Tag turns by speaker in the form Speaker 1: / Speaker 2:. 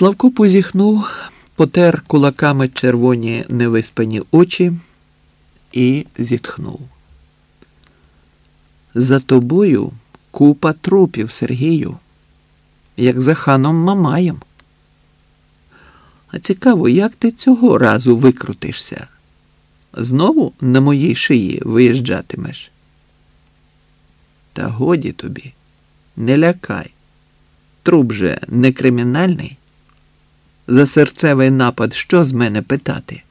Speaker 1: Славко позіхнув, потер кулаками червоні невиспані очі і зітхнув. За тобою купа трупів, Сергію, як за ханом Мамаєм. А цікаво, як ти цього разу викрутишся? Знову на моїй шиї виїжджатимеш? Та годі тобі, не лякай. Труп же не кримінальний. За серцевий напад що з мене питати?